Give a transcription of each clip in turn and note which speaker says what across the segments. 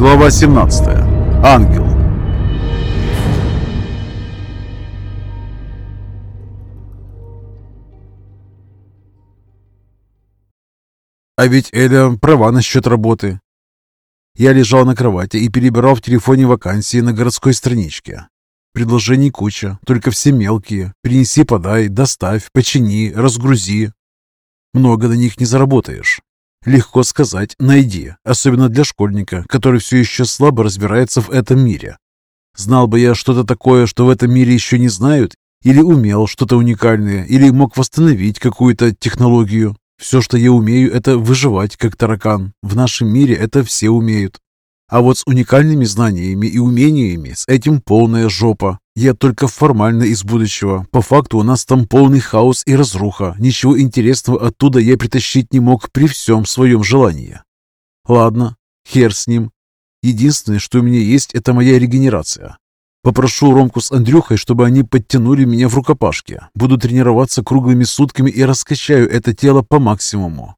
Speaker 1: Глава 17. Ангел. А ведь Эля права насчет работы. Я лежал на кровати и перебирал в телефоне вакансии на городской страничке. Предложений куча, только все мелкие. Принеси, подай, доставь, почини, разгрузи. Много на них не заработаешь. Легко сказать «найди», особенно для школьника, который все еще слабо разбирается в этом мире. Знал бы я что-то такое, что в этом мире еще не знают, или умел что-то уникальное, или мог восстановить какую-то технологию. Все, что я умею, это выживать, как таракан. В нашем мире это все умеют. А вот с уникальными знаниями и умениями с этим полная жопа. Я только формально из будущего. По факту у нас там полный хаос и разруха. Ничего интересного оттуда я притащить не мог при всем своем желании. Ладно, хер с ним. Единственное, что у меня есть, это моя регенерация. Попрошу Ромку с Андрюхой, чтобы они подтянули меня в рукопашке. Буду тренироваться круглыми сутками и раскачаю это тело по максимуму.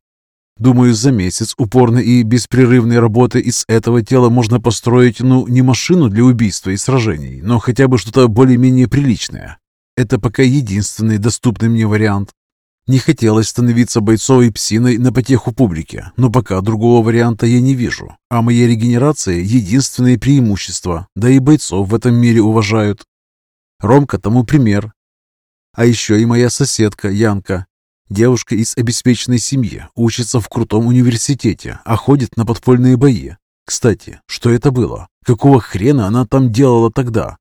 Speaker 1: Думаю, за месяц упорной и беспрерывной работы из этого тела можно построить, ну, не машину для убийства и сражений, но хотя бы что-то более-менее приличное. Это пока единственный доступный мне вариант. Не хотелось становиться бойцовой псиной на потеху публики, но пока другого варианта я не вижу. А моя регенерация – единственное преимущество, да и бойцов в этом мире уважают. Ромка тому пример. А еще и моя соседка Янка, Девушка из обеспеченной семьи, учится в крутом университете, а ходит на подпольные бои. Кстати, что это было? Какого хрена она там делала тогда?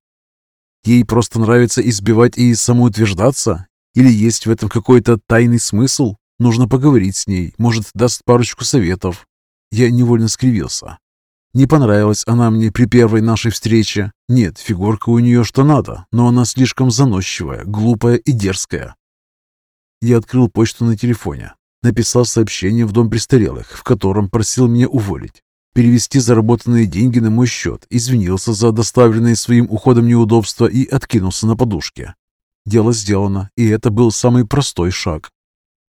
Speaker 1: Ей просто нравится избивать и самоутверждаться? Или есть в этом какой-то тайный смысл? Нужно поговорить с ней, может, даст парочку советов. Я невольно скривился. Не понравилась она мне при первой нашей встрече. Нет, фигурка у нее что надо, но она слишком заносчивая, глупая и дерзкая. Я открыл почту на телефоне. Написал сообщение в дом престарелых, в котором просил меня уволить. Перевести заработанные деньги на мой счет, извинился за доставленные своим уходом неудобства и откинулся на подушке. Дело сделано, и это был самый простой шаг.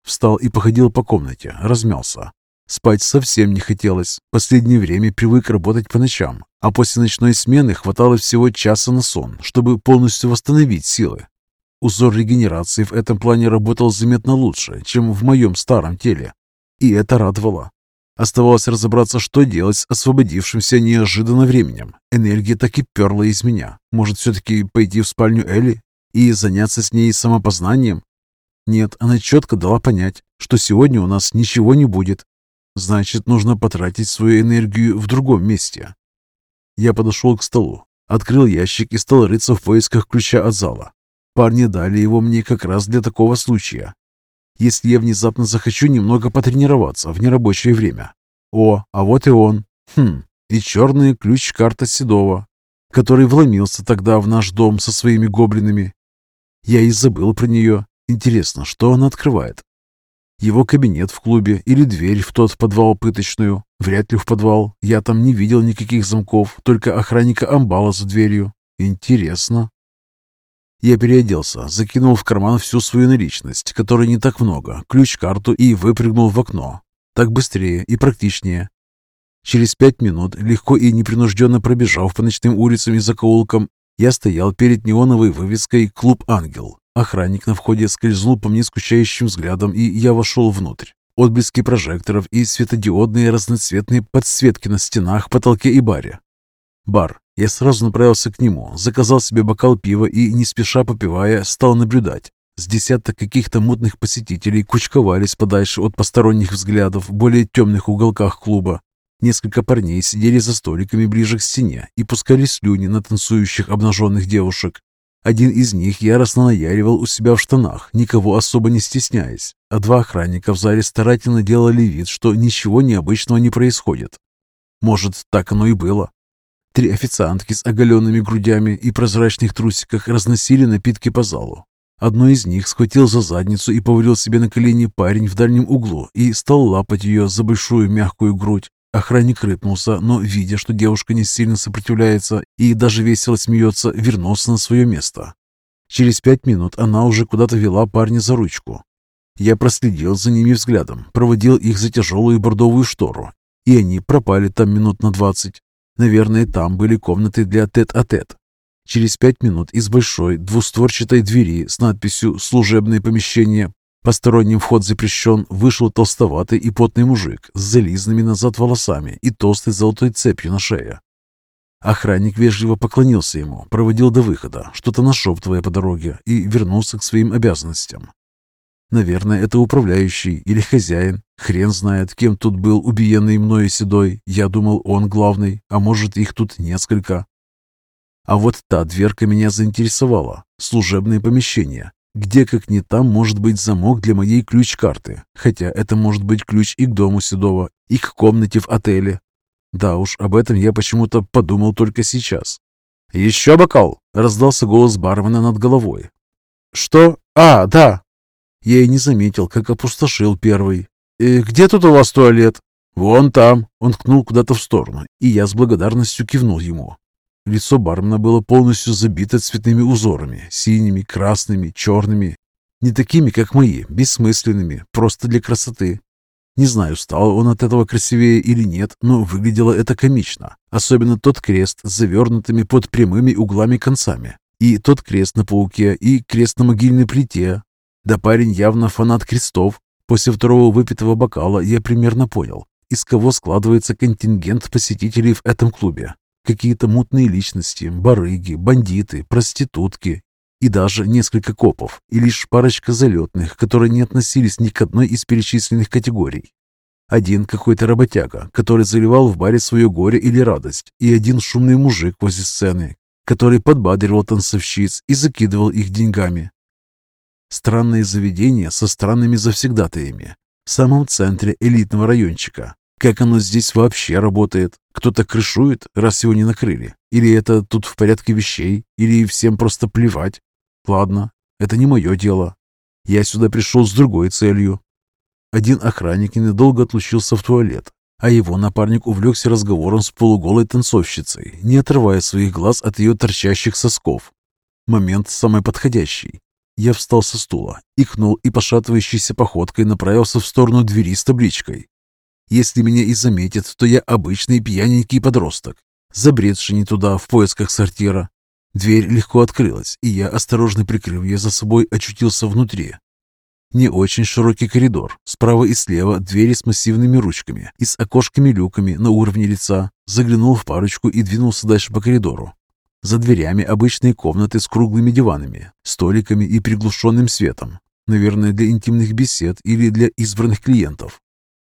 Speaker 1: Встал и походил по комнате, размялся. Спать совсем не хотелось. Последнее время привык работать по ночам, а после ночной смены хватало всего часа на сон, чтобы полностью восстановить силы. Узор регенерации в этом плане работал заметно лучше, чем в моем старом теле. И это радовало. Оставалось разобраться, что делать с освободившимся неожиданно временем. Энергия так и перла из меня. Может, все-таки пойти в спальню Элли и заняться с ней самопознанием? Нет, она четко дала понять, что сегодня у нас ничего не будет. Значит, нужно потратить свою энергию в другом месте. Я подошел к столу, открыл ящик и стал рыться в поисках ключа от зала. Парни дали его мне как раз для такого случая. Если я внезапно захочу немного потренироваться в нерабочее время. О, а вот и он. Хм, и черный ключ-карта Седова, который вломился тогда в наш дом со своими гоблинами. Я и забыл про нее. Интересно, что он открывает? Его кабинет в клубе или дверь в тот подвал пыточную? Вряд ли в подвал. Я там не видел никаких замков, только охранника амбала за дверью. Интересно. Я переоделся, закинул в карман всю свою наличность, которой не так много, ключ-карту и выпрыгнул в окно. Так быстрее и практичнее. Через пять минут, легко и непринужденно пробежав по ночным улицам и закоулкам, я стоял перед неоновой вывеской «Клуб Ангел». Охранник на входе скользнул по мне скучающим взглядом, и я вошел внутрь. Отблески прожекторов и светодиодные разноцветные подсветки на стенах, потолке и баре. Бар. Я сразу направился к нему, заказал себе бокал пива и, не спеша попивая, стал наблюдать. С десяток каких-то мутных посетителей кучковались подальше от посторонних взглядов в более темных уголках клуба. Несколько парней сидели за столиками ближе к стене и пускали слюни на танцующих обнаженных девушек. Один из них яростно наяривал у себя в штанах, никого особо не стесняясь, а два охранника в зале старательно делали вид, что ничего необычного не происходит. Может, так оно и было. Три официантки с оголенными грудями и прозрачных трусиках разносили напитки по залу. Одной из них схватил за задницу и повалил себе на колени парень в дальнем углу и стал лапать ее за большую мягкую грудь. Охранник рыпнулся, но, видя, что девушка не сильно сопротивляется и даже весело смеется, вернулся на свое место. Через пять минут она уже куда-то вела парня за ручку. Я проследил за ними взглядом, проводил их за тяжелую бордовую штору, и они пропали там минут на двадцать. Наверное, там были комнаты для тет-а-тет. Через пять минут из большой двустворчатой двери с надписью «Служебное помещение. Посторонним вход запрещен» вышел толстоватый и потный мужик с зализанными назад волосами и толстой золотой цепью на шее. Охранник вежливо поклонился ему, проводил до выхода, что-то нашептывая по дороге, и вернулся к своим обязанностям. Наверное, это управляющий или хозяин. Хрен знает, кем тут был убиенный мною седой. Я думал, он главный, а может, их тут несколько. А вот та дверка меня заинтересовала. Служебное помещение. Где, как не там, может быть замок для моей ключ-карты. Хотя это может быть ключ и к дому Седова, и к комнате в отеле. Да уж, об этом я почему-то подумал только сейчас. «Еще бокал!» — раздался голос бармена над головой. «Что? А, да!» Я и не заметил, как опустошил первый. «Э, «Где тут у вас туалет?» «Вон там!» Он ткнул куда-то в сторону, и я с благодарностью кивнул ему. Лицо бармена было полностью забито цветными узорами, синими, красными, черными. Не такими, как мои, бессмысленными, просто для красоты. Не знаю, стал он от этого красивее или нет, но выглядело это комично. Особенно тот крест с завернутыми под прямыми углами концами. И тот крест на пауке, и крест на могильной плите. Да парень явно фанат крестов. После второго выпитого бокала я примерно понял, из кого складывается контингент посетителей в этом клубе. Какие-то мутные личности, барыги, бандиты, проститутки и даже несколько копов, и лишь парочка залетных, которые не относились ни к одной из перечисленных категорий. Один какой-то работяга, который заливал в баре свое горе или радость, и один шумный мужик возле сцены, который подбадривал танцовщиц и закидывал их деньгами. Странное заведение со странными завсегдатаями в самом центре элитного райончика, как оно здесь вообще работает? Кто-то крышует, раз его не накрыли? Или это тут в порядке вещей? Или всем просто плевать? Ладно, это не мое дело. Я сюда пришел с другой целью. Один охранник ненадолго отлучился в туалет, а его напарник увлекся разговором с полуголой танцовщицей, не отрывая своих глаз от ее торчащих сосков. Момент самый подходящий. Я встал со стула, икнул и пошатывающейся походкой направился в сторону двери с табличкой если меня и заметят, то я обычный пьяненький подросток, забредший не туда в поисках сортира. Дверь легко открылась, и я, осторожно прикрыв ее за собой, очутился внутри. Не очень широкий коридор. Справа и слева двери с массивными ручками и с окошками-люками на уровне лица. Заглянул в парочку и двинулся дальше по коридору. За дверями обычные комнаты с круглыми диванами, столиками и приглушенным светом. Наверное, для интимных бесед или для избранных клиентов.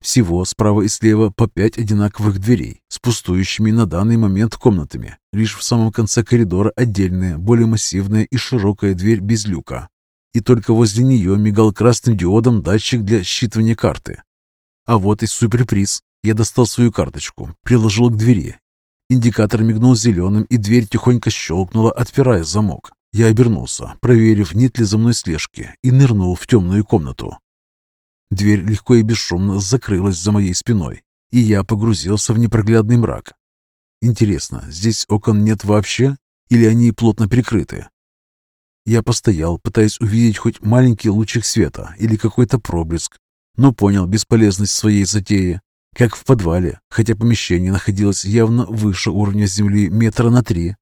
Speaker 1: Всего справа и слева по пять одинаковых дверей с пустующими на данный момент комнатами. Лишь в самом конце коридора отдельная, более массивная и широкая дверь без люка. И только возле нее мигал красным диодом датчик для считывания карты. А вот и суперприз. Я достал свою карточку, приложил к двери. Индикатор мигнул зеленым, и дверь тихонько щелкнула, отпирая замок. Я обернулся, проверив, нет ли за мной слежки, и нырнул в темную комнату. Дверь легко и бесшумно закрылась за моей спиной, и я погрузился в непроглядный мрак. Интересно, здесь окон нет вообще, или они плотно прикрыты? Я постоял, пытаясь увидеть хоть маленький лучик света или какой-то проблеск, но понял бесполезность своей затеи. Как в подвале, хотя помещение находилось явно выше уровня земли метра на три.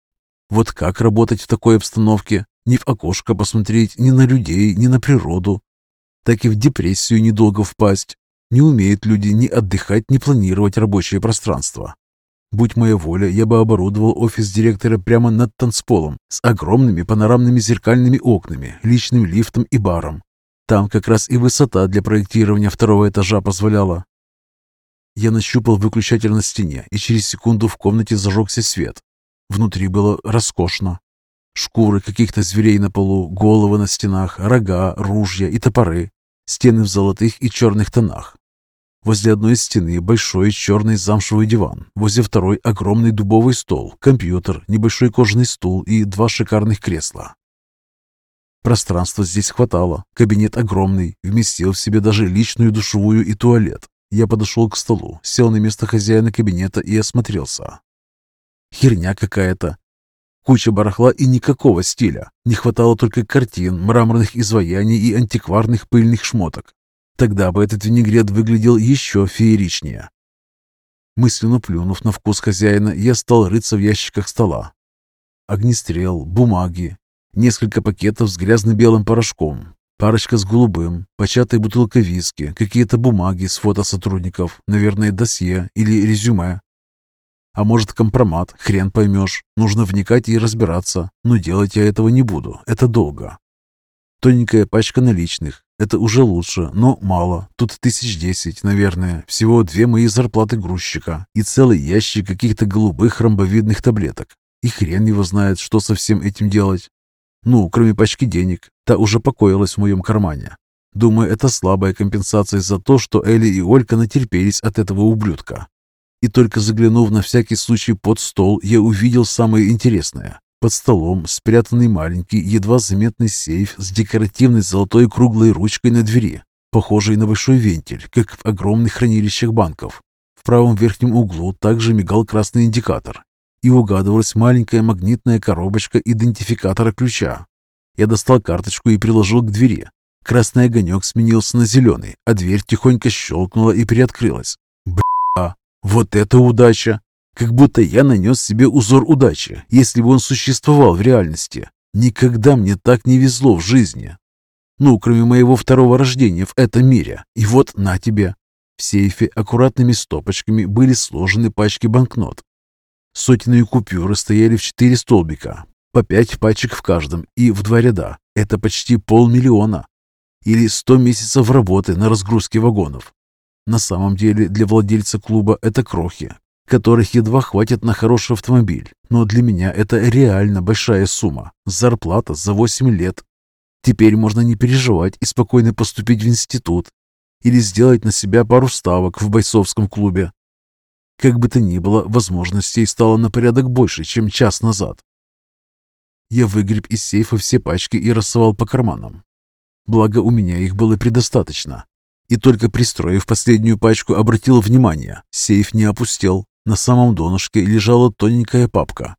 Speaker 1: Вот как работать в такой обстановке? Ни в окошко посмотреть, ни на людей, ни на природу, так и в депрессию недолго впасть. Не умеют люди ни отдыхать, ни планировать рабочее пространство. Будь моя воля, я бы оборудовал офис директора прямо над танцполом с огромными панорамными зеркальными окнами, личным лифтом и баром. Там как раз и высота для проектирования второго этажа позволяла. Я нащупал выключатель на стене, и через секунду в комнате зажегся свет. Внутри было роскошно. Шкуры каких-то зверей на полу, головы на стенах, рога, ружья и топоры. Стены в золотых и черных тонах. Возле одной стены большой черный замшевый диван, возле второй огромный дубовый стол, компьютер, небольшой кожаный стул и два шикарных кресла. Пространства здесь хватало, кабинет огромный, вместил в себе даже личную душевую и туалет. Я подошел к столу, сел на место хозяина кабинета и осмотрелся. Херня какая-то. Куча барахла и никакого стиля. Не хватало только картин, мраморных изваяний и антикварных пыльных шмоток. Тогда бы этот винегрет выглядел еще фееричнее. Мысленно плюнув на вкус хозяина, я стал рыться в ящиках стола. Огнестрел, бумаги, несколько пакетов с грязно-белым порошком, парочка с голубым, початая бутылка виски, какие-то бумаги с фото сотрудников, наверное, досье или резюме. А может, компромат, хрен поймешь. Нужно вникать и разбираться. Но делать я этого не буду, это долго. Тоненькая пачка наличных. Это уже лучше, но мало. Тут тысяч десять, наверное. Всего две мои зарплаты грузчика и целый ящик каких-то голубых ромбовидных таблеток. И хрен его знает, что со всем этим делать. Ну, кроме пачки денег. Та уже покоилась в моем кармане. Думаю, это слабая компенсация за то, что Элли и Олька натерпелись от этого ублюдка. И только заглянув на всякий случай под стол, я увидел самое интересное. Под столом спрятанный маленький, едва заметный сейф с декоративной золотой круглой ручкой на двери, похожий на большой вентиль, как в огромных хранилищах банков. В правом верхнем углу также мигал красный индикатор, и угадывалась маленькая магнитная коробочка идентификатора ключа. Я достал карточку и приложил к двери. Красный огонек сменился на зеленый, а дверь тихонько щелкнула и приоткрылась. Вот это удача! Как будто я нанес себе узор удачи, если бы он существовал в реальности. Никогда мне так не везло в жизни. Ну, кроме моего второго рождения в этом мире. И вот на тебе. В сейфе аккуратными стопочками были сложены пачки банкнот. Сотенные купюры стояли в четыре столбика, по пять пачек в каждом и в два ряда. Это почти полмиллиона. Или сто месяцев работы на разгрузке вагонов. На самом деле для владельца клуба это крохи, которых едва хватит на хороший автомобиль. Но для меня это реально большая сумма. Зарплата за 8 лет. Теперь можно не переживать и спокойно поступить в институт или сделать на себя пару ставок в бойцовском клубе. Как бы то ни было, возможностей стало на порядок больше, чем час назад. Я выгреб из сейфа все пачки и рассовал по карманам. Благо, у меня их было предостаточно и только пристроив последнюю пачку, обратил внимание. Сейф не опустел. На самом донышке лежала тоненькая папка.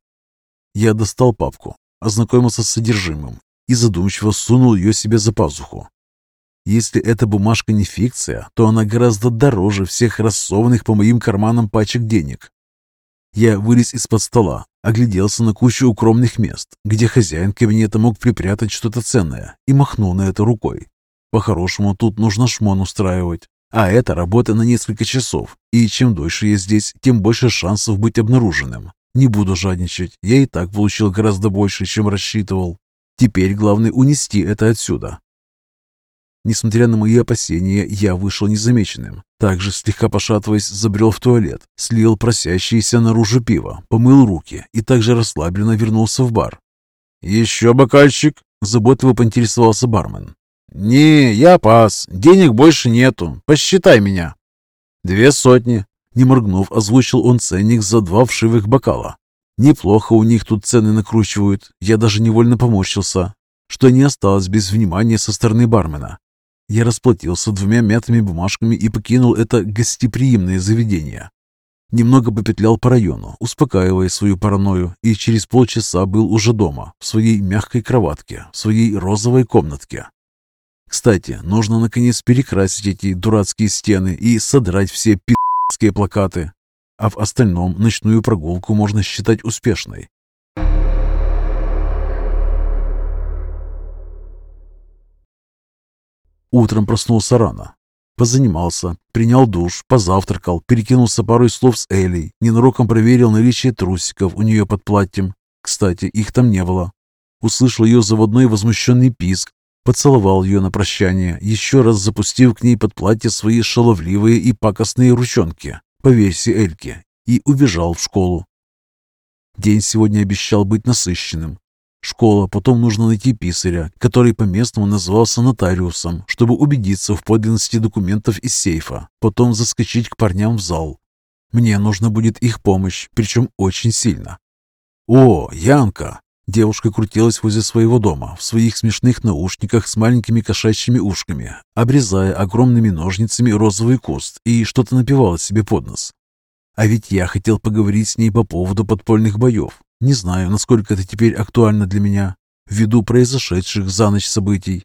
Speaker 1: Я достал папку, ознакомился с содержимым и задумчиво сунул ее себе за пазуху. Если эта бумажка не фикция, то она гораздо дороже всех рассованных по моим карманам пачек денег. Я вылез из-под стола, огляделся на кучу укромных мест, где хозяин кабинета мог припрятать что-то ценное, и махнул на это рукой. По-хорошему, тут нужно шмон устраивать. А это работа на несколько часов. И чем дольше я здесь, тем больше шансов быть обнаруженным. Не буду жадничать. Я и так получил гораздо больше, чем рассчитывал. Теперь главное унести это отсюда. Несмотря на мои опасения, я вышел незамеченным. Также, слегка пошатываясь, забрел в туалет, слил просящееся наружу пиво, помыл руки и также расслабленно вернулся в бар. «Еще бокальчик?» – заботливо поинтересовался бармен. «Не, я пас. Денег больше нету. Посчитай меня». «Две сотни». Не моргнув, озвучил он ценник за два вшивых бокала. Неплохо у них тут цены накручивают. Я даже невольно поморщился, что не осталось без внимания со стороны бармена. Я расплатился двумя мятыми бумажками и покинул это гостеприимное заведение. Немного попетлял по району, успокаивая свою паранойю, и через полчаса был уже дома, в своей мягкой кроватке, в своей розовой комнатке. Кстати, нужно наконец перекрасить эти дурацкие стены и содрать все пи***ские плакаты. А в остальном ночную прогулку можно считать успешной. Утром проснулся рано. Позанимался, принял душ, позавтракал, перекинулся парой слов с Элей, ненароком проверил наличие трусиков у нее под платьем. Кстати, их там не было. Услышал ее заводной возмущенный писк, Поцеловал ее на прощание, еще раз запустив к ней под платье свои шаловливые и пакостные ручонки, по Эльки, и убежал в школу. День сегодня обещал быть насыщенным. Школа, потом нужно найти писаря, который по-местному назывался нотариусом, чтобы убедиться в подлинности документов из сейфа, потом заскочить к парням в зал. Мне нужно будет их помощь, причем очень сильно. «О, Янка!» Девушка крутилась возле своего дома в своих смешных наушниках с маленькими кошачьими ушками, обрезая огромными ножницами розовый куст и что-то напевала себе под нос. А ведь я хотел поговорить с ней по поводу подпольных боев. Не знаю, насколько это теперь актуально для меня, ввиду произошедших за ночь событий.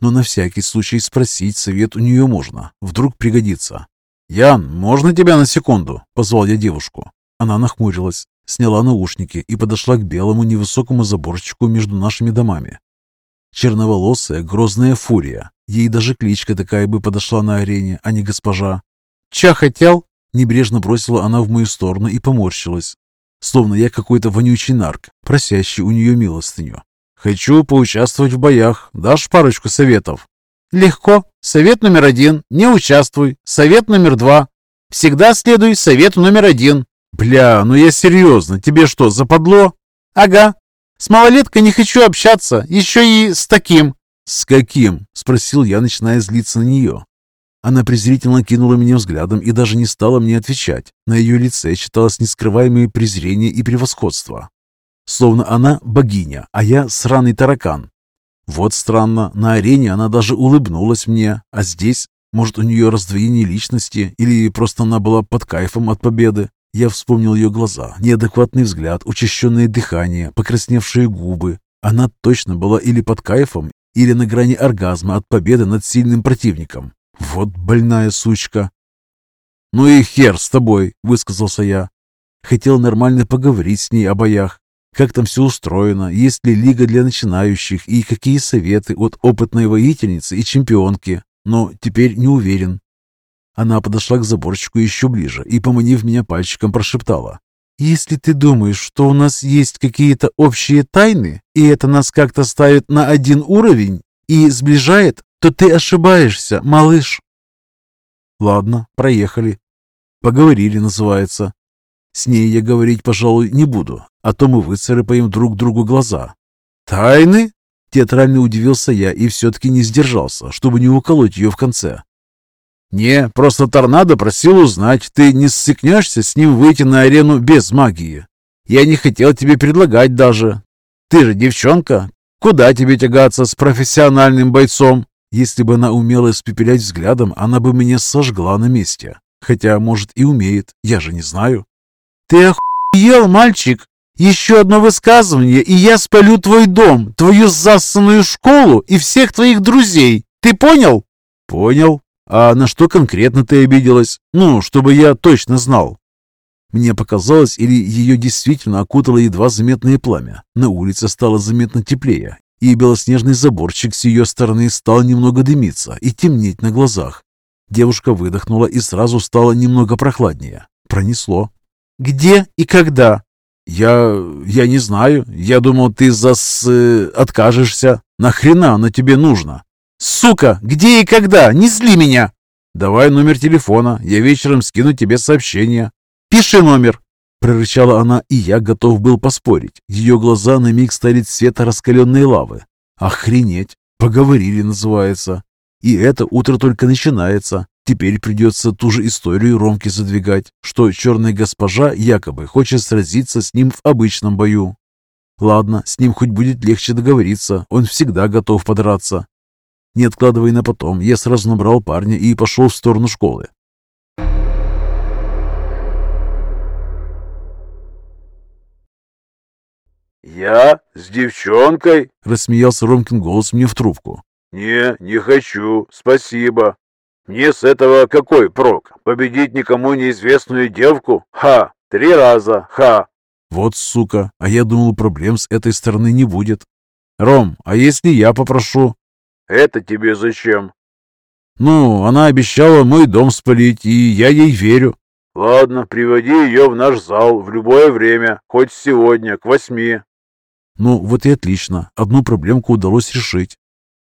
Speaker 1: Но на всякий случай спросить совет у нее можно, вдруг пригодится. «Ян, можно тебя на секунду?» – позвал я девушку. Она нахмурилась, сняла наушники и подошла к белому невысокому заборчику между нашими домами. Черноволосая, грозная фурия. Ей даже кличка такая бы подошла на арене, а не госпожа. «Ча хотел?» Небрежно бросила она в мою сторону и поморщилась, словно я какой-то вонючий нарк, просящий у нее милостыню. «Хочу поучаствовать в боях. Дашь парочку советов?» «Легко. Совет номер один. Не участвуй. Совет номер два. Всегда следуй совету номер один». «Бля, ну я серьезно. Тебе что, западло?» «Ага. С малолеткой не хочу общаться. Еще и с таким». «С каким?» – спросил я, начиная злиться на нее. Она презрительно кинула меня взглядом и даже не стала мне отвечать. На ее лице читалось нескрываемое презрение и превосходство. Словно она богиня, а я сраный таракан. Вот странно, на арене она даже улыбнулась мне, а здесь, может, у нее раздвоение личности или просто она была под кайфом от победы. Я вспомнил ее глаза, неадекватный взгляд, учащенное дыхание, покрасневшие губы. Она точно была или под кайфом, или на грани оргазма от победы над сильным противником. Вот больная сучка. «Ну и хер с тобой», — высказался я. Хотел нормально поговорить с ней о боях. Как там все устроено, есть ли лига для начинающих и какие советы от опытной воительницы и чемпионки. Но теперь не уверен. Она подошла к заборчику еще ближе и, поманив меня пальчиком, прошептала. «Если ты думаешь, что у нас есть какие-то общие тайны, и это нас как-то ставит на один уровень и сближает, то ты ошибаешься, малыш. Ладно, проехали. Поговорили, называется. С ней я говорить, пожалуй, не буду, а то мы выцарапаем друг другу глаза. Тайны? Театрально удивился я и все-таки не сдержался, чтобы не уколоть ее в конце. «Не, просто Торнадо просил узнать, ты не ссыкнешься с ним выйти на арену без магии. Я не хотел тебе предлагать даже. Ты же девчонка, куда тебе тягаться с профессиональным бойцом?» Если бы она умела испепелять взглядом, она бы меня сожгла на месте. Хотя, может, и умеет, я же не знаю. «Ты охуел, мальчик! Еще одно высказывание, и я спалю твой дом, твою зассанную школу и всех твоих друзей! Ты понял?» «Понял. А на что конкретно ты обиделась? Ну, чтобы я точно знал». Мне показалось, или ее действительно окутало едва заметное пламя. На улице стало заметно теплее, и белоснежный заборчик с ее стороны стал немного дымиться и темнеть на глазах. Девушка выдохнула и сразу стало немного прохладнее. Пронесло. «Где и когда?» «Я... я не знаю. Я думал, ты зас... Э, откажешься. Нахрена оно тебе нужно?» «Сука! Где и когда? Не зли меня!» «Давай номер телефона. Я вечером скину тебе сообщение». «Пиши номер. Прорычала она, и я готов был поспорить. Ее глаза на миг стали цвета раскаленной лавы. Охренеть! Поговорили, называется. И это утро только начинается. Теперь придется ту же историю Ромке задвигать, что черная госпожа якобы хочет сразиться с ним в обычном бою. Ладно, с ним хоть будет легче договориться, он всегда готов подраться. Не откладывая на потом, я сразу набрал парня и пошел в сторону школы.
Speaker 2: «Я? С девчонкой?»
Speaker 1: — рассмеялся Ромкин голос мне в трубку.
Speaker 2: «Не, не хочу, спасибо. Мне с этого какой прок? Победить никому неизвестную девку? Ха! Три раза, ха!»
Speaker 1: «Вот сука, а я думал, проблем с этой стороны не будет. Ром, а если я попрошу?»
Speaker 2: «Это тебе зачем?»
Speaker 1: «Ну, она обещала мой дом спалить, и я ей верю».
Speaker 2: «Ладно, приводи ее в наш зал в любое время, хоть сегодня, к восьми.
Speaker 1: Ну, вот и отлично. Одну проблемку удалось решить.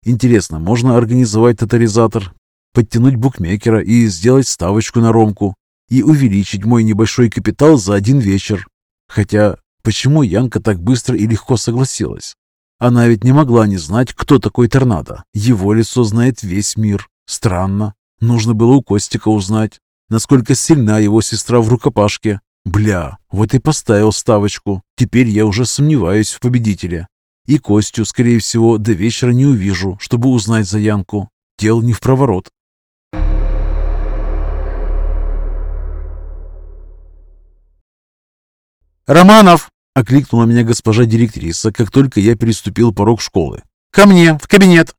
Speaker 1: Интересно, можно организовать тотализатор, подтянуть букмекера и сделать ставочку на Ромку и увеличить мой небольшой капитал за один вечер. Хотя, почему Янка так быстро и легко согласилась? Она ведь не могла не знать, кто такой Торнадо. Его лицо знает весь мир. Странно. Нужно было у Костика узнать, насколько сильна его сестра в рукопашке. Бля, вот и поставил ставочку. Теперь я уже сомневаюсь в победителе. И Костю, скорее всего, до вечера не увижу, чтобы узнать за Янку. Дел не в проворот.
Speaker 3: «Романов!»
Speaker 1: — окликнула меня госпожа директриса, как только я переступил порог школы.
Speaker 3: «Ко мне, в кабинет!»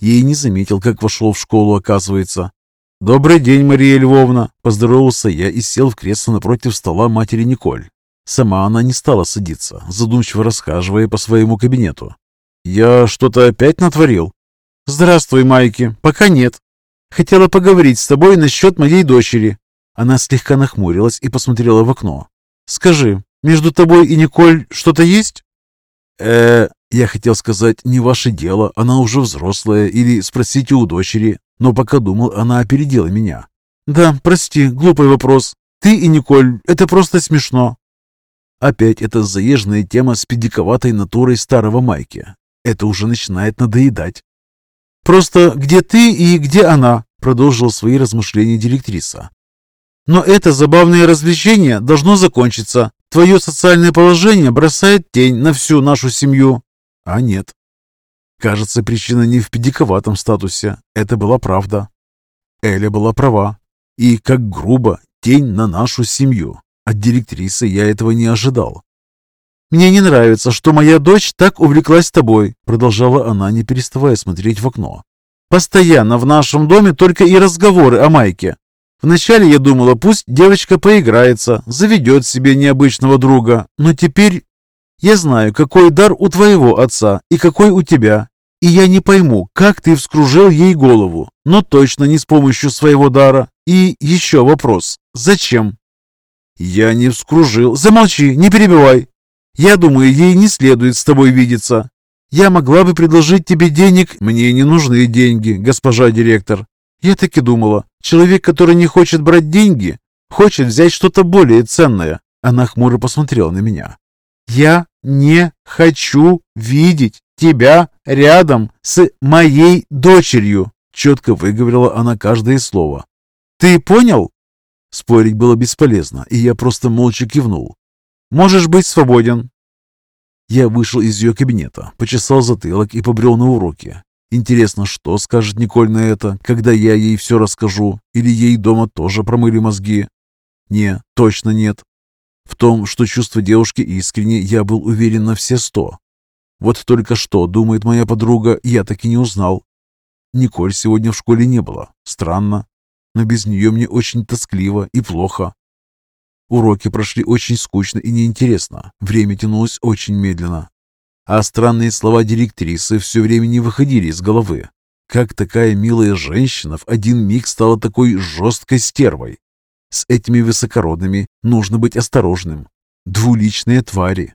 Speaker 1: Я и не заметил, как вошел в школу, оказывается. «Добрый день, Мария Львовна!» – поздоровался я и сел в кресло напротив стола матери Николь. Сама она не стала садиться, задумчиво расхаживая по своему кабинету. «Я что-то опять натворил?» «Здравствуй, Майки. Пока нет. Хотела поговорить с тобой насчет моей дочери». Она слегка нахмурилась и посмотрела в окно. «Скажи, между тобой и Николь что-то есть?» э я хотел сказать, не ваше дело, она уже взрослая, или спросите у дочери, но пока думал, она опередила меня. «Да, прости, глупый вопрос. Ты и Николь, это просто смешно». Опять эта заезженная тема с педиковатой натурой старого Майки. Это уже начинает надоедать. «Просто где ты и где она?» продолжила свои размышления директриса. «Но это забавное развлечение должно закончиться. Твое социальное положение бросает тень на всю нашу семью». А нет. Кажется, причина не в педиковатом статусе. Это была правда. Эля была права. И, как грубо, тень на нашу семью. От директрисы я этого не ожидал. «Мне не нравится, что моя дочь так увлеклась тобой», продолжала она, не переставая смотреть в окно. «Постоянно в нашем доме только и разговоры о Майке. Вначале я думала, пусть девочка поиграется, заведет себе необычного друга, но теперь я знаю, какой дар у твоего отца и какой у тебя, и я не пойму, как ты вскружил ей голову, но точно не с помощью своего дара. И еще вопрос. Зачем? Я не вскружил. Замолчи, не перебивай. Я думаю, ей не следует с тобой видеться. Я могла бы предложить тебе денег. Мне не нужны деньги, госпожа директор. Я так и думала. Человек, который не хочет брать деньги, хочет взять что-то более ценное. Она хмуро посмотрела на меня. Я не хочу видеть тебя рядом с моей дочерью, четко выговорила она каждое слово. Ты понял? Спорить было бесполезно, и я просто молча кивнул. Можешь быть свободен. Я вышел из ее кабинета, почесал затылок и побрел на уроки. Интересно, что скажет Николь на это, когда я ей все расскажу, или ей дома тоже промыли мозги? Не, точно нет. В том, что чувство девушки искренне, я был уверен на все сто. Вот только что, думает моя подруга, я так и не узнал. Николь сегодня в школе не было. Странно. Но без нее мне очень тоскливо и плохо. Уроки прошли очень скучно и неинтересно. Время тянулось очень медленно. А странные слова директрисы все время не выходили из головы. Как такая милая женщина в один миг стала такой жесткой стервой? С этими высокородными нужно быть осторожным. Двуличные твари.